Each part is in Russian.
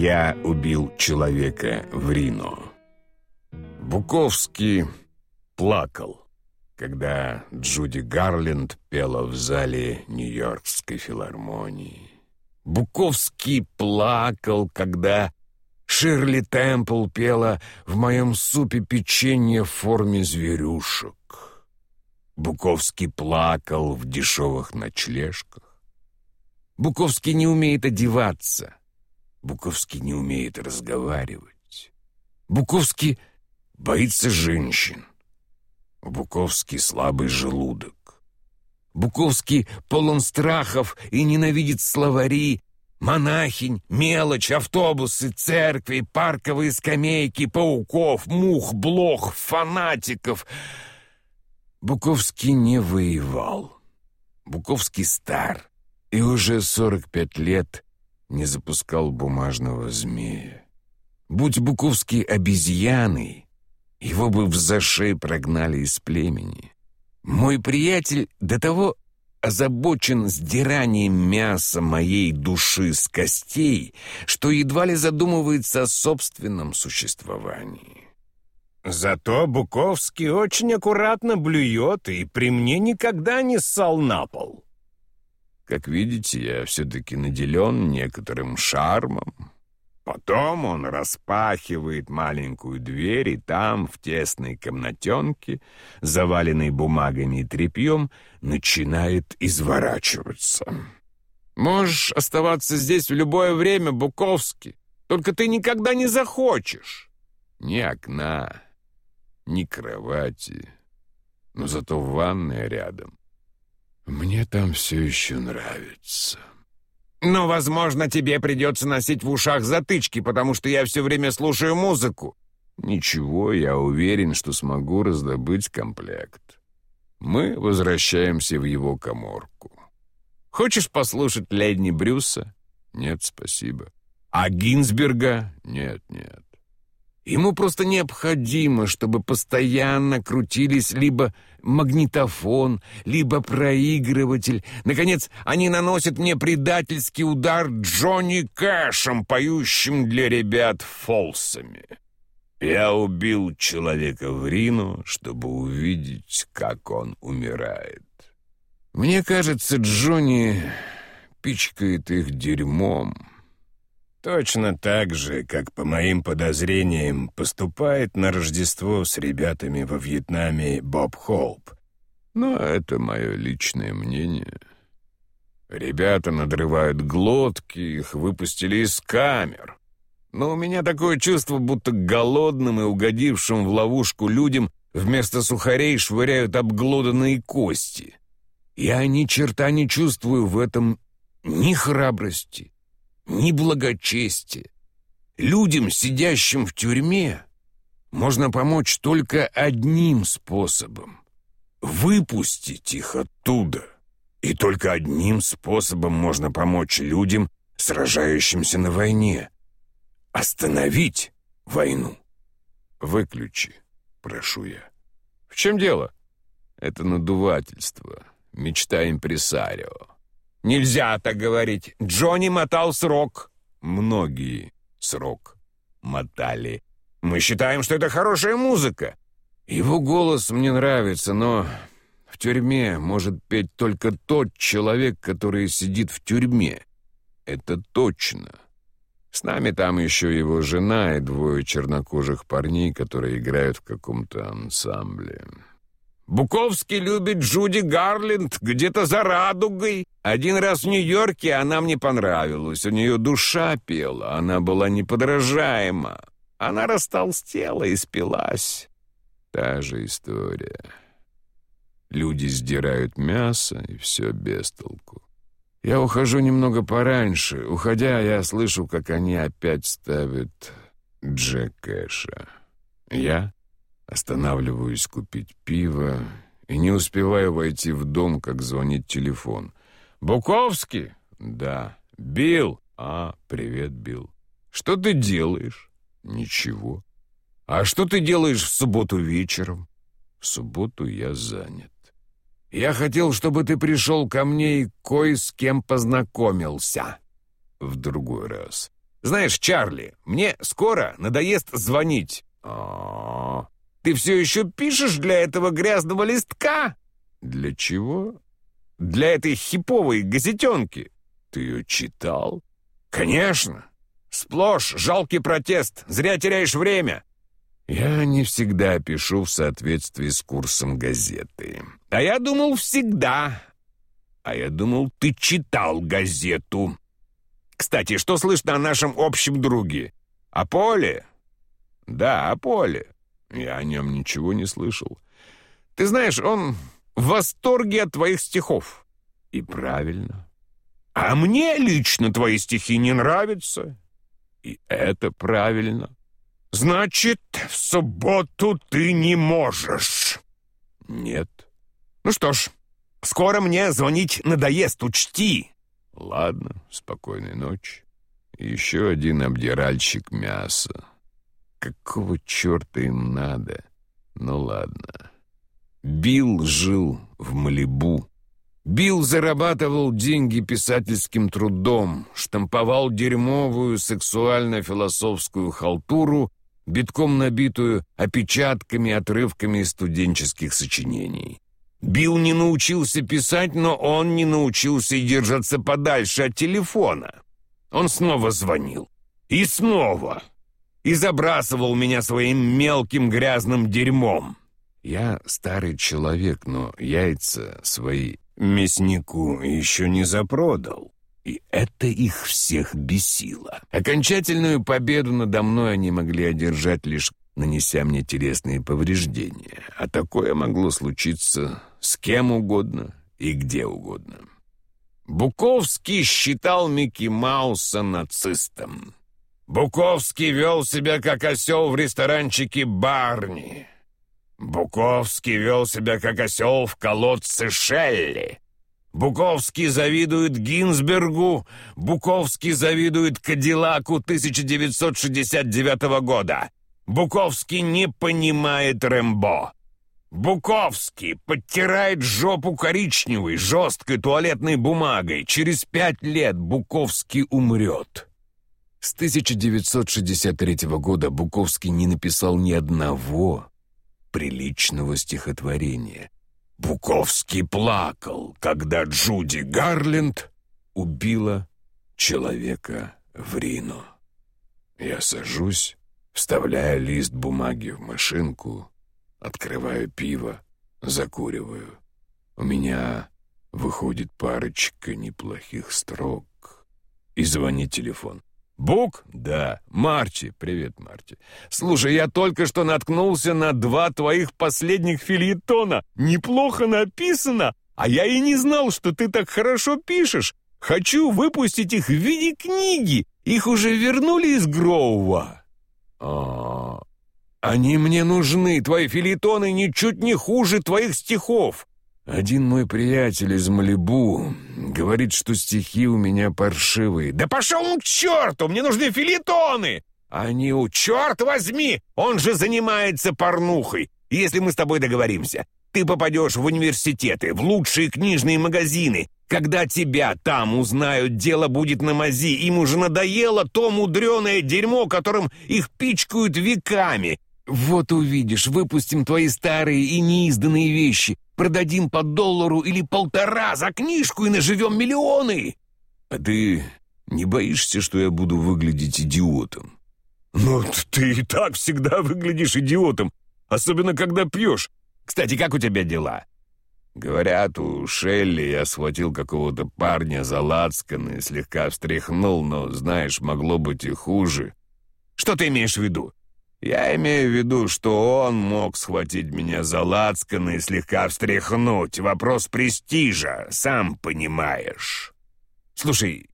Я убил человека в Рино. Буковский плакал, когда Джуди Гарленд пела в зале Нью-Йоркской филармонии. Буковский плакал, когда Ширли Темпл пела в моем супе печенье в форме зверюшек. Буковский плакал в дешевых ночлежках. Буковский не умеет одеваться. Буковский не умеет разговаривать. Буковский боится женщин. Буковский слабый желудок. Буковский полон страхов и ненавидит словари, монахинь, мелочь, автобусы, церкви, парковые скамейки, пауков, мух, блох, фанатиков. Буковский не воевал. Буковский стар и уже 45 лет не запускал бумажного змея. Будь Буковский обезьяной, его бы в зашей прогнали из племени. Мой приятель до того озабочен сдиранием мяса моей души с костей, что едва ли задумывается о собственном существовании. Зато Буковский очень аккуратно блюет и при мне никогда не ссал на пол. Как видите, я все-таки наделен некоторым шармом. Потом он распахивает маленькую дверь, и там, в тесной комнатенке, заваленной бумагами и тряпьем, начинает изворачиваться. «Можешь оставаться здесь в любое время, Буковский, только ты никогда не захочешь. Ни окна, ни кровати, но зато ванная рядом. Мне там все еще нравится». Но, возможно, тебе придется носить в ушах затычки, потому что я все время слушаю музыку. Ничего, я уверен, что смогу раздобыть комплект. Мы возвращаемся в его коморку. Хочешь послушать Ледни Брюса? Нет, спасибо. А Гинзберга? Нет, нет. Ему просто необходимо, чтобы постоянно крутились либо магнитофон, либо проигрыватель. Наконец, они наносят мне предательский удар Джонни Кэшем, поющим для ребят фолсами. Я убил человека в Рино, чтобы увидеть, как он умирает. Мне кажется, Джонни пичкает их дерьмом. Точно так же, как, по моим подозрениям, поступает на Рождество с ребятами во Вьетнаме Боб Холп. Но это мое личное мнение. Ребята надрывают глотки, их выпустили из камер. Но у меня такое чувство, будто голодным и угодившим в ловушку людям вместо сухарей швыряют обглоданные кости. Я ни черта не чувствую в этом ни храбрости, ни благочестия. Людям, сидящим в тюрьме, можно помочь только одним способом — выпустить их оттуда. И только одним способом можно помочь людям, сражающимся на войне — остановить войну. «Выключи», — прошу я. «В чем дело?» «Это надувательство, мечта импресарио. «Нельзя так говорить. Джонни мотал срок». «Многие срок мотали. Мы считаем, что это хорошая музыка». Его голос мне нравится, но в тюрьме может петь только тот человек, который сидит в тюрьме. Это точно. С нами там еще его жена и двое чернокожих парней, которые играют в каком-то ансамбле. Буковский любит Джуди Гарленд где-то за радугой. Один раз в Нью-Йорке она мне понравилась. У нее душа пела, она была неподражаема. Она растолстела и спилась. Та же история. Люди сдирают мясо, и все без толку. Я ухожу немного пораньше. Уходя, я слышу, как они опять ставят Джек Кэша. Я Останавливаюсь купить пиво и не успеваю войти в дом, как звонит телефон. «Буковский?» «Да». «Билл?» «А, привет, Билл». «Что ты делаешь?» «Ничего». «А что ты делаешь в субботу вечером?» «В субботу я занят». «Я хотел, чтобы ты пришел ко мне и кое с кем познакомился». «В другой раз». Знаешь, Чарли, мне скоро надоест звонить. А, ты все еще пишешь для этого грязного листка? Для чего? Для этой хиповой газетенки. Ты ее читал? Конечно. Сплошь жалкий протест. Зря теряешь время. Я не всегда пишу в соответствии с курсом газеты. А я думал, всегда. А я думал, ты читал газету. Кстати, что слышно о нашем общем друге? О Поле? Да, о Поле. Я о нем ничего не слышал. Ты знаешь, он в восторге от твоих стихов. И правильно. А мне лично твои стихи не нравятся. И это правильно. Значит, в субботу ты не можешь. Нет. Ну что ж, скоро мне звонить надоест, учти. Ладно, спокойной ночи. Еще один обдиральщик мяса. Какого черта им надо? Ну ладно. Билл жил в Малибу. Билл зарабатывал деньги писательским трудом, штамповал дерьмовую сексуально-философскую халтуру, битком набитую опечатками, отрывками из студенческих сочинений. Билл не научился писать, но он не научился и держаться подальше от телефона. Он снова звонил. И снова. И забрасывал меня своим мелким грязным дерьмом. Я старый человек, но яйца свои мяснику еще не запродал. И это их всех бесило. Окончательную победу надо мной они могли одержать лишь нанеся мне телесные повреждения, а такое могло случиться с кем угодно и где угодно. Буковский считал Микки Мауса нацистом. Буковский вел себя как осел в ресторанчике Барни. Буковский вел себя как осел в колодце Шелли. Буковский завидует Гинзбергу, Буковский завидует Кадиллаку 1969 года. Буковский не понимает Рэмбо. Буковский подтирает жопу коричневой, жесткой туалетной бумагой. Через пять лет Буковский умрет. С 1963 года Буковский не написал ни одного приличного стихотворения. Буковский плакал, когда Джуди Гарленд убила человека в Рино. Я сажусь, вставляю лист бумаги в машинку, открываю пиво, закуриваю. У меня выходит парочка неплохих строк. И звонит телефон. «Бук?» «Да. Марти. Привет, Марти. Слушай, я только что наткнулся на два твоих последних фильетона. Неплохо написано, а я и не знал, что ты так хорошо пишешь. Хочу выпустить их в виде книги. Их уже вернули из Гроува». «А, они мне нужны. Твои фильетоны ничуть не хуже твоих стихов. Один мой приятель из Малибу говорит, что стихи у меня паршивые. Да пошел он к черту! Мне нужны филитоны! Они у черт возьми! Он же занимается порнухой. Если мы с тобой договоримся, ты попадешь в университеты, в лучшие книжные магазины. Когда тебя там узнают, дело будет на мази. Им уже надоело то мудреное дерьмо, которым их пичкают веками. Вот увидишь, выпустим твои старые и неизданные вещи. Продадим по доллару или полтора за книжку и наживем миллионы. А ты не боишься, что я буду выглядеть идиотом? Ну, ты и так всегда выглядишь идиотом, особенно когда пьешь. Кстати, как у тебя дела? Говорят, у Шелли я схватил какого-то парня за лацкан и слегка встряхнул, но, знаешь, могло быть и хуже. Что ты имеешь в виду? Я имею в виду, что он мог схватить меня за лацканы и слегка встряхнуть. Вопрос престижа, сам понимаешь. Слушай,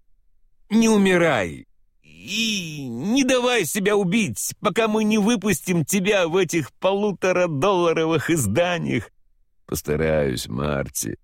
не умирай и не давай себя убить, пока мы не выпустим тебя в этих полуторадолларовых изданиях. Постараюсь, Марти.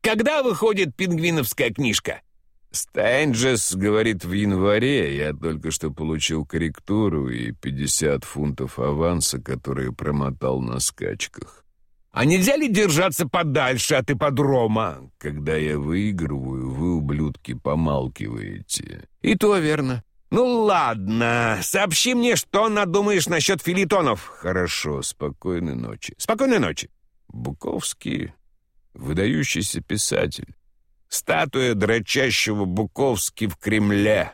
Когда выходит пингвиновская книжка? Стэнджес говорит в январе, я только что получил корректуру и 50 фунтов аванса, которые промотал на скачках. А нельзя ли держаться подальше от ипподрома? Когда я выигрываю, вы, ублюдки, помалкиваете. И то верно. «Ну ладно, сообщи мне, что надумаешь насчет филитонов». «Хорошо, спокойной ночи». «Спокойной ночи». Буковский — выдающийся писатель. Статуя дрочащего Буковски в Кремле.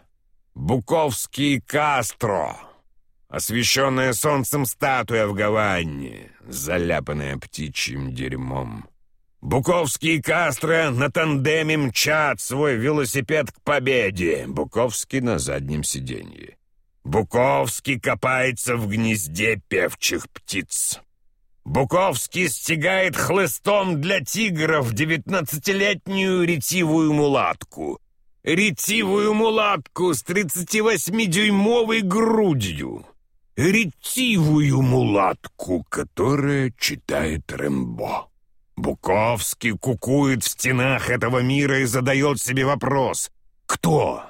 Буковский Кастро. Освещенная солнцем статуя в Гаване, заляпанная птичьим дерьмом. Буковский и Кастро на тандеме мчат свой велосипед к победе. Буковский на заднем сиденье. Буковский копается в гнезде певчих птиц. Буковский стегает хлыстом для тигров девятнадцатилетнюю ретивую мулатку. Ретивую мулатку с тридцати восьмидюймовой грудью. Ретивую мулатку, которая читает Рэмбо. Буковский кукует в стенах этого мира и задает себе вопрос «Кто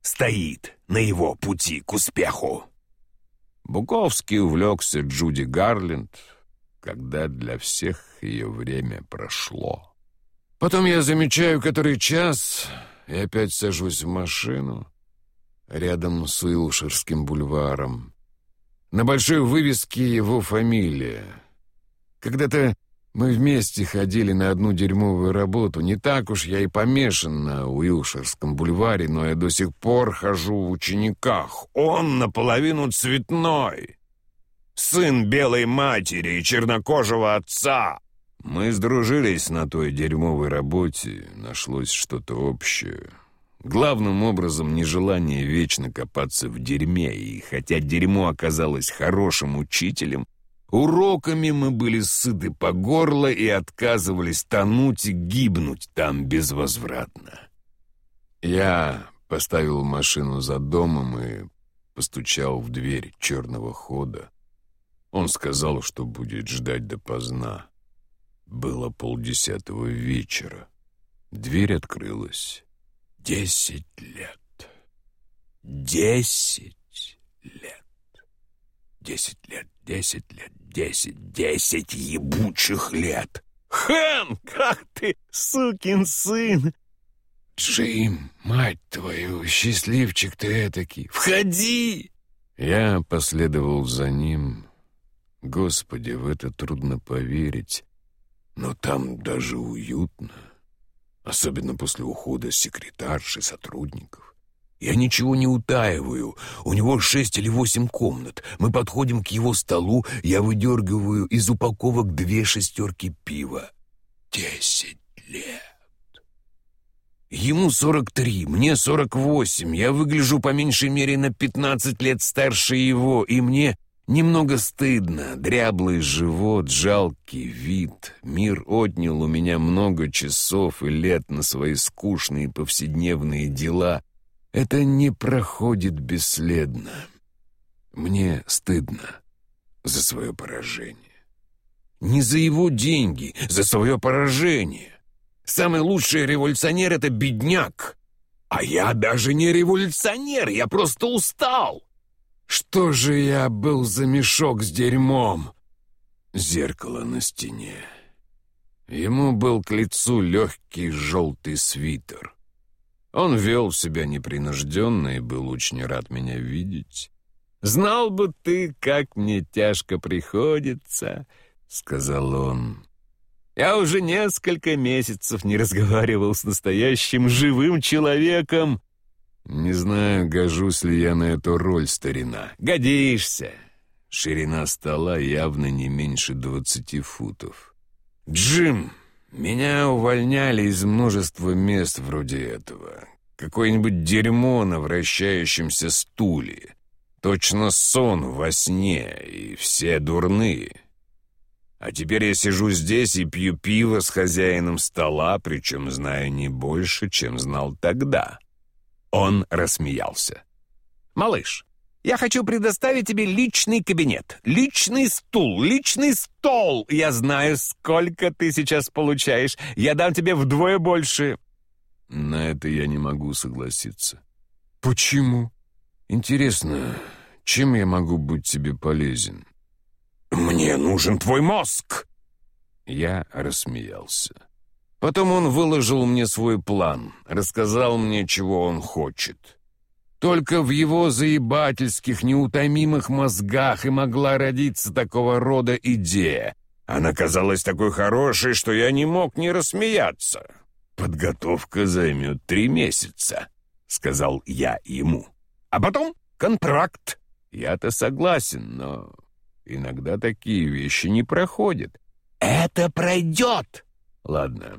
стоит на его пути к успеху?» Буковский увлекся Джуди Гарленд, когда для всех ее время прошло. Потом я замечаю, который час, и опять сажусь в машину рядом с Уилширским бульваром. На большой вывеске его фамилия. Когда-то мы вместе ходили на одну дерьмовую работу. Не так уж я и помешан на Уилширском бульваре, но я до сих пор хожу в учениках. Он наполовину цветной сын белой матери и чернокожего отца. Мы сдружились на той дерьмовой работе, нашлось что-то общее. Главным образом нежелание вечно копаться в дерьме, и хотя дерьмо оказалось хорошим учителем, уроками мы были сыты по горло и отказывались тонуть и гибнуть там безвозвратно. Я поставил машину за домом и постучал в дверь черного хода. Он сказал, что будет ждать допоздна. Было полдесятого вечера. Дверь открылась. Десять лет. Десять лет. Десять лет, десять лет, десять, десять ебучих лет. Хэн, как ты, сукин сын! Джим, мать твою, счастливчик ты этакий. Входи! Я последовал за ним, Господи, в это трудно поверить, но там даже уютно, особенно после ухода секретарши, сотрудников. Я ничего не утаиваю. У него шесть или восемь комнат. Мы подходим к его столу, я выдергиваю из упаковок две шестерки пива. Десять лет. Ему сорок три, мне сорок восемь. Я выгляжу по меньшей мере на пятнадцать лет старше его, и мне Немного стыдно, дряблый живот, жалкий вид. Мир отнял у меня много часов и лет на свои скучные повседневные дела. Это не проходит бесследно. Мне стыдно за свое поражение. Не за его деньги, за свое поражение. Самый лучший революционер — это бедняк. А я даже не революционер, я просто устал. Что же я был за мешок с дерьмом? Зеркало на стене. Ему был к лицу легкий желтый свитер. Он вел себя непринужденно и был очень рад меня видеть. «Знал бы ты, как мне тяжко приходится», — сказал он. «Я уже несколько месяцев не разговаривал с настоящим живым человеком, «Не знаю, гожусь ли я на эту роль, старина». «Годишься!» Ширина стола явно не меньше двадцати футов. «Джим, меня увольняли из множества мест вроде этого. Какое-нибудь дерьмо на вращающемся стуле. Точно сон во сне, и все дурные. А теперь я сижу здесь и пью пиво с хозяином стола, причем знаю не больше, чем знал тогда». Он рассмеялся. «Малыш, я хочу предоставить тебе личный кабинет, личный стул, личный стол. Я знаю, сколько ты сейчас получаешь. Я дам тебе вдвое больше». На это я не могу согласиться. «Почему?» «Интересно, чем я могу быть тебе полезен?» «Мне нужен твой мозг!» Я рассмеялся. Потом он выложил мне свой план, рассказал мне, чего он хочет. Только в его заебательских, неутомимых мозгах и могла родиться такого рода идея. Она казалась такой хорошей, что я не мог не рассмеяться. «Подготовка займет три месяца», — сказал я ему. «А потом контракт». Я-то согласен, но иногда такие вещи не проходят. «Это пройдет!» «Ладно,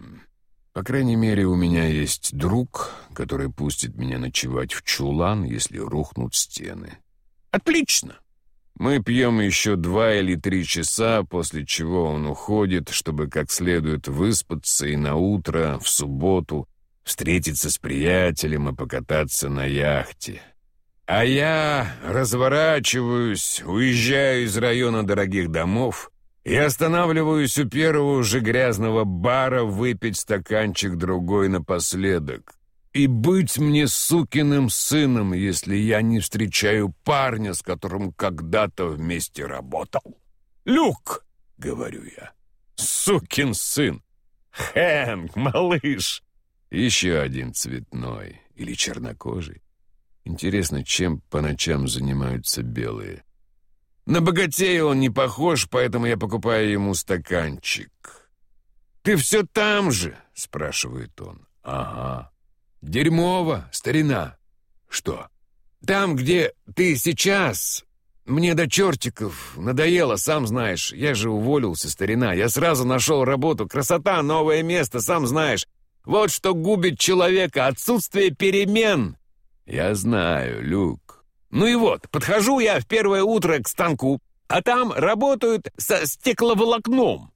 по крайней мере, у меня есть друг, который пустит меня ночевать в чулан, если рухнут стены. Отлично! Мы пьем еще два или три часа, после чего он уходит, чтобы как следует выспаться и на утро, в субботу, встретиться с приятелем и покататься на яхте. А я разворачиваюсь, уезжаю из района дорогих домов и останавливаюсь у первого же грязного бара выпить стаканчик другой напоследок. И быть мне сукиным сыном, если я не встречаю парня, с которым когда-то вместе работал. «Люк!» — говорю я. «Сукин сын! Хэнк, малыш!» Еще один цветной или чернокожий. Интересно, чем по ночам занимаются белые. На богатея он не похож, поэтому я покупаю ему стаканчик. «Ты все там же?» — спрашивает он. «Ага». «Дерьмово, старина». «Что?» «Там, где ты сейчас. Мне до чертиков надоело, сам знаешь. Я же уволился, старина. Я сразу нашел работу. Красота, новое место, сам знаешь. Вот что губит человека — отсутствие перемен». «Я знаю, Люк. Ну и вот, подхожу я в первое утро к станку, а там работают со стекловолокном.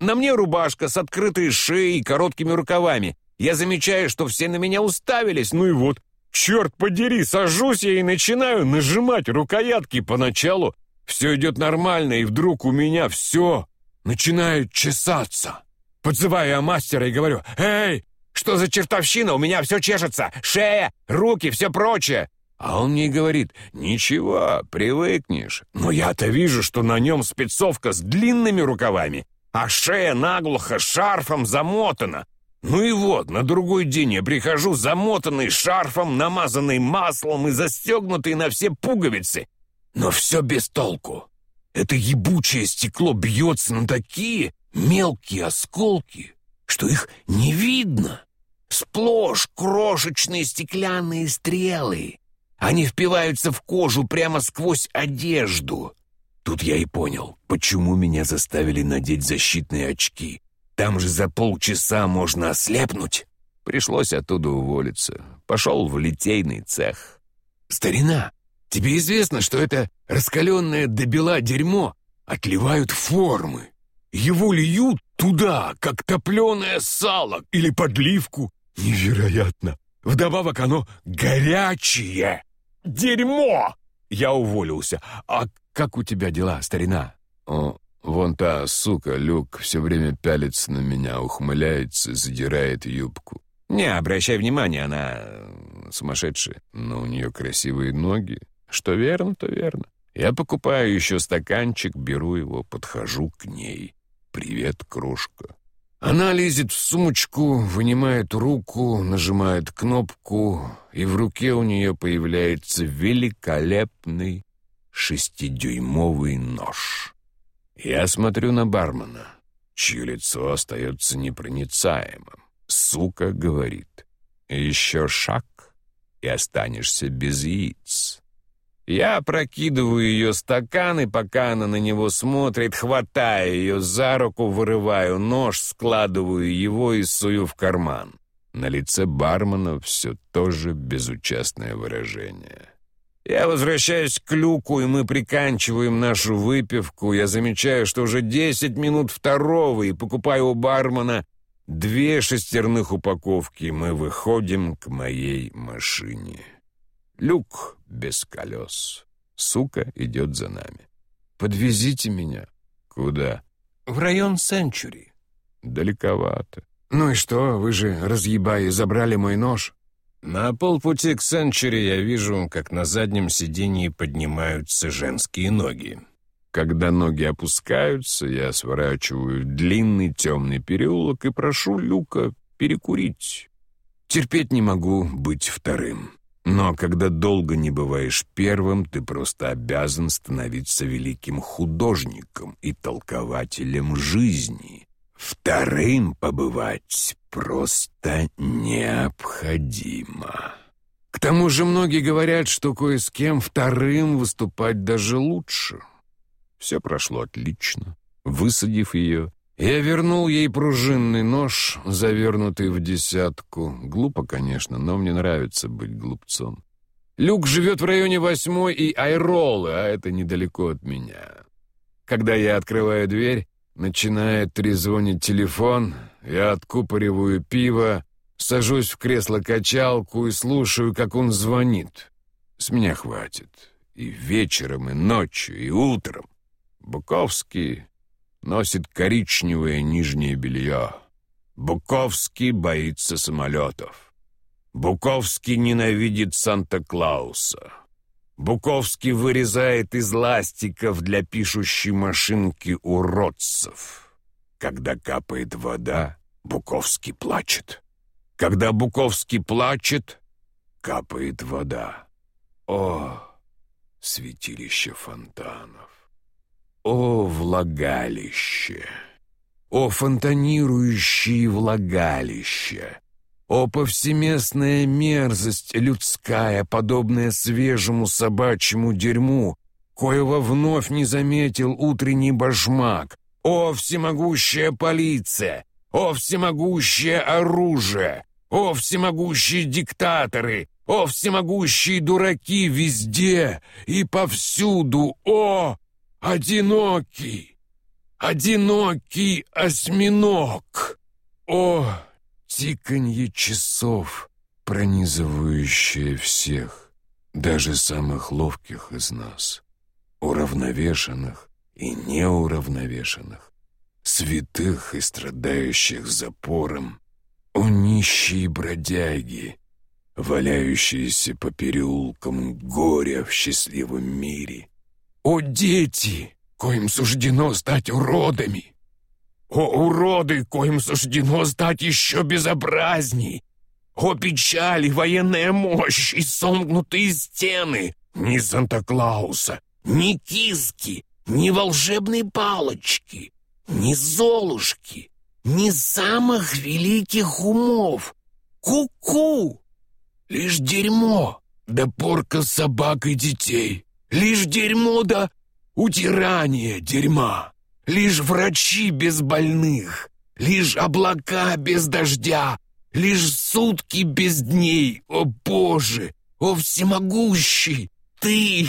На мне рубашка с открытой шеей и короткими рукавами. Я замечаю, что все на меня уставились, ну и вот, черт подери, сажусь я и начинаю нажимать рукоятки поначалу. Все идет нормально, и вдруг у меня все начинает чесаться. Подзываю я мастера и говорю, «Эй, что за чертовщина? У меня все чешется, шея, руки, все прочее». А он мне говорит, ничего, привыкнешь. Но я-то вижу, что на нем спецовка с длинными рукавами, а шея наглухо шарфом замотана. Ну и вот, на другой день я прихожу замотанный шарфом, намазанный маслом и застегнутый на все пуговицы. Но все без толку. Это ебучее стекло бьется на такие мелкие осколки, что их не видно. Сплошь крошечные стеклянные стрелы. Они впиваются в кожу прямо сквозь одежду. Тут я и понял, почему меня заставили надеть защитные очки. Там же за полчаса можно ослепнуть. Пришлось оттуда уволиться. Пошел в литейный цех. «Старина, тебе известно, что это раскаленное до бела дерьмо отливают формы. Его льют туда, как топленое сало или подливку. Невероятно! Вдобавок оно горячее!» Дерьмо!» Я уволился. «А как у тебя дела, старина?» «О, вон та сука, Люк, все время пялится на меня, ухмыляется, задирает юбку. Не обращай внимания, она э, сумасшедшая, но у нее красивые ноги. Что верно, то верно. Я покупаю еще стаканчик, беру его, подхожу к ней. «Привет, крошка». Она лезет в сумочку, вынимает руку, нажимает кнопку, и в руке у нее появляется великолепный шестидюймовый нож. Я смотрю на бармена, чье лицо остается непроницаемым. Сука говорит, еще шаг, и останешься без яиц. Я прокидываю ее стакан, и пока она на него смотрит, хватаю ее за руку, вырываю нож, складываю его и сую в карман. На лице бармена все тоже безучастное выражение. Я возвращаюсь к люку, и мы приканчиваем нашу выпивку. Я замечаю, что уже десять минут второго, и покупаю у бармена две шестерных упаковки. Мы выходим к моей машине. Люк без колес. Сука идет за нами. «Подвезите меня». «Куда?» «В район Сенчури». «Далековато». «Ну и что, вы же, разъебая, забрали мой нож?» На полпути к Сенчури я вижу, как на заднем сиденье поднимаются женские ноги. Когда ноги опускаются, я сворачиваю в длинный темный переулок и прошу Люка перекурить. Терпеть не могу быть вторым. Но когда долго не бываешь первым, ты просто обязан становиться великим художником и толкователем жизни. Вторым побывать просто необходимо. К тому же многие говорят, что кое с кем вторым выступать даже лучше. Все прошло отлично. Высадив ее, я вернул ей пружинный нож, завернутый в десятку. Глупо, конечно, но мне нравится быть глупцом. Люк живет в районе восьмой и Айролы, а это недалеко от меня. Когда я открываю дверь, начинает трезвонить телефон, я откупориваю пиво, сажусь в кресло-качалку и слушаю, как он звонит. С меня хватит. И вечером, и ночью, и утром. Буковский носит коричневое нижнее белье. Буковский боится самолетов. Буковский ненавидит Санта-Клауса. Буковский вырезает из ластиков для пишущей машинки уродцев. Когда капает вода, Буковский плачет. Когда Буковский плачет, капает вода. О, святилище фонтанов! О, влагалище! О, фонтанирующие влагалища! О, повсеместная мерзость людская, подобная свежему собачьему дерьму, коего вновь не заметил утренний башмак! О, всемогущая полиция! О, всемогущее оружие! О, всемогущие диктаторы! О, всемогущие дураки везде и повсюду! О, одинокий! Одинокий осьминог! О, тиканье часов, пронизывающее всех, даже самых ловких из нас, уравновешенных и неуравновешенных, святых и страдающих запором, о нищие бродяги, валяющиеся по переулкам горя в счастливом мире, о дети, коим суждено стать уродами, о уроды, коим суждено стать еще безобразней! О печали, военная мощь и сомкнутые стены! Ни Санта-Клауса, ни киски, ни волшебной палочки, ни золушки, ни самых великих умов! Ку-ку! Лишь дерьмо, да порка собак и детей! Лишь дерьмо да утирание дерьма! Лишь врачи без больных, лишь облака без дождя, лишь сутки без дней. О, Боже! О, всемогущий! Ты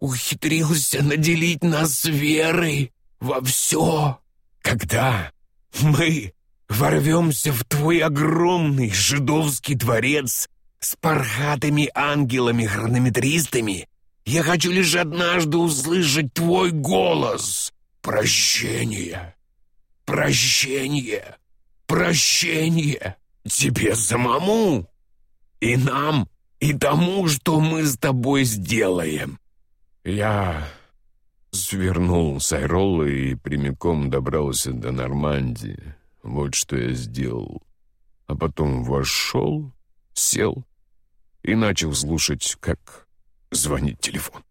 ухитрился наделить нас верой во все. Когда мы ворвемся в твой огромный жидовский дворец с пархатыми ангелами-хронометристами, я хочу лишь однажды услышать твой голос, Прощение, прощение, прощение тебе самому и нам, и тому, что мы с тобой сделаем. Я свернул с Айроллы и прямиком добрался до Нормандии. Вот что я сделал. А потом вошел, сел и начал слушать, как звонит телефон.